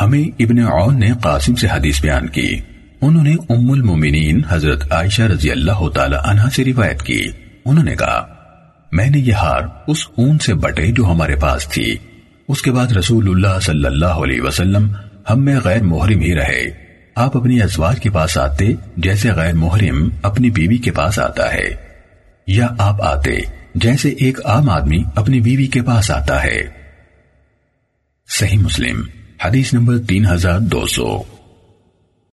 ہمیں ابن عون نے قاسم سے حدیث بیان کی۔ انہوں نے ام المومنین حضرت عائشہ رضی اللہ تعالی عنہ سے روایت کی۔ انہوں نے کہا، میں نے یہ ہار اس اون سے بٹے جو ہمارے پاس تھی۔ اس کے بعد رسول اللہ صلی اللہ علیہ وسلم ہم میں غیر محرم ہی رہے۔ آپ اپنی ازواج کے پاس آتے جیسے غیر محرم اپنی بیوی کے پاس آتا ہے۔ یا آپ آتے جیسے ایک عام آدمی اپنی بیوی کے پاس آتا ہے۔ صحیح مسلم۔ حدیث نمبر تین ہزار دو سو۔